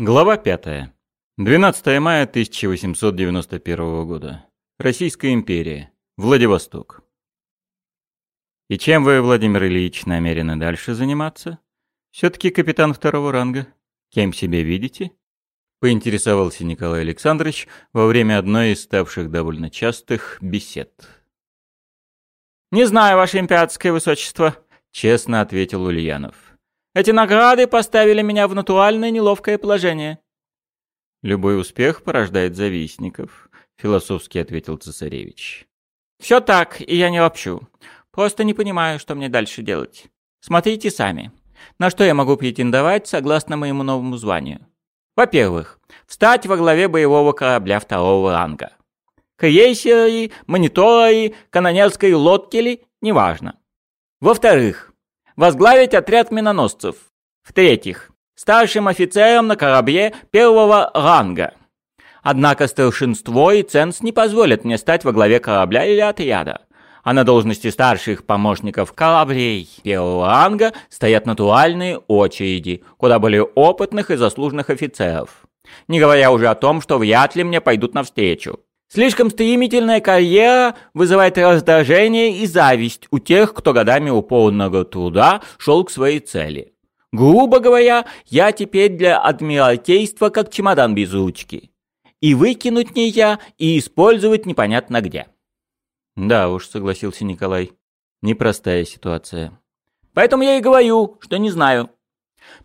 Глава 5. 12 мая 1891 года. Российская империя. Владивосток. И чем вы, Владимир Ильич, намерены дальше заниматься? Все-таки капитан второго ранга. Кем себя видите? Поинтересовался Николай Александрович во время одной из ставших довольно частых бесед. «Не знаю, ваше императорское высочество», — честно ответил Ульянов. Эти награды поставили меня в натуральное неловкое положение». «Любой успех порождает завистников», — философски ответил цесаревич. «Все так, и я не ропщу. Просто не понимаю, что мне дальше делать. Смотрите сами. На что я могу претендовать согласно моему новому званию? Во-первых, встать во главе боевого корабля второго ранга. Крейсеры, мониторы, канонерской лодки ли, неважно. Во-вторых, возглавить отряд миноносцев. В-третьих, старшим офицером на корабле первого ранга. Однако старшинство и ценз не позволят мне стать во главе корабля или отряда. А на должности старших помощников кораблей первого ранга стоят натуральные очереди, куда более опытных и заслуженных офицеров. Не говоря уже о том, что вряд ли мне пойдут навстречу. Слишком стремительная карьера вызывает раздражение и зависть у тех, кто годами упорного труда шел к своей цели. Грубо говоря, я теперь для адмиралтейства как чемодан без ручки. И выкинуть нельзя, и использовать непонятно где. Да уж, согласился Николай. Непростая ситуация. Поэтому я и говорю, что не знаю.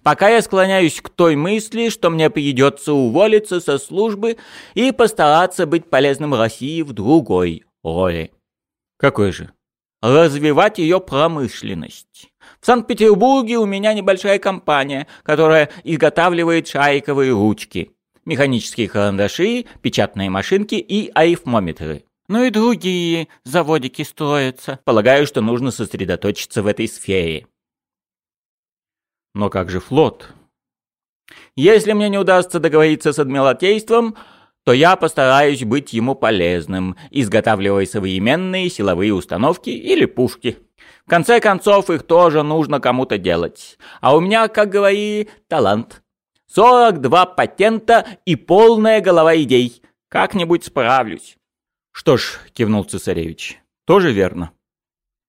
Пока я склоняюсь к той мысли, что мне придется уволиться со службы и постараться быть полезным России в другой роли. Какой же? Развивать ее промышленность. В Санкт-Петербурге у меня небольшая компания, которая изготавливает шариковые ручки, механические карандаши, печатные машинки и арифмометры. Ну и другие заводики строятся. Полагаю, что нужно сосредоточиться в этой сфере. Но как же флот? Если мне не удастся договориться с Адмиралтейством, то я постараюсь быть ему полезным, изготавливая современные силовые установки или пушки. В конце концов, их тоже нужно кому-то делать. А у меня, как говори, талант. 42 патента и полная голова идей. Как-нибудь справлюсь. Что ж, кивнул цесаревич, тоже верно.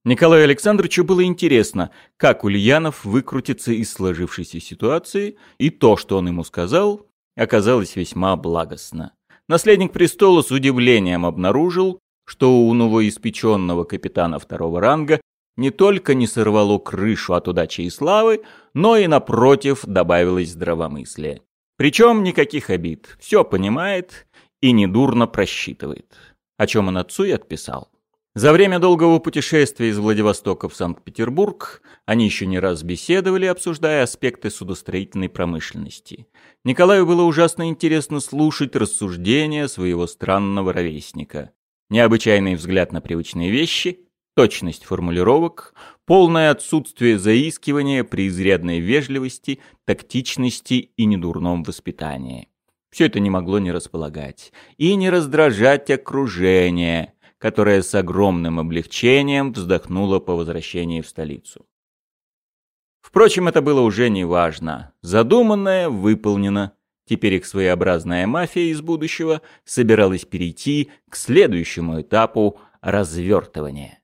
Николаю Александровичу было интересно, как Ульянов выкрутится из сложившейся ситуации, и то, что он ему сказал, оказалось весьма благостно. Наследник престола с удивлением обнаружил, что у новоиспеченного капитана второго ранга не только не сорвало крышу от удачи и славы, но и, напротив, добавилось здравомыслие. Причем никаких обид, все понимает и недурно просчитывает, о чем он отцу и отписал. За время долгого путешествия из Владивостока в Санкт-Петербург они еще не раз беседовали, обсуждая аспекты судостроительной промышленности. Николаю было ужасно интересно слушать рассуждения своего странного ровесника. Необычайный взгляд на привычные вещи, точность формулировок, полное отсутствие заискивания при изрядной вежливости, тактичности и недурном воспитании. Все это не могло не располагать и не раздражать окружение – которая с огромным облегчением вздохнула по возвращении в столицу. Впрочем, это было уже не важно. Задуманное выполнено. Теперь их своеобразная мафия из будущего собиралась перейти к следующему этапу развертывания.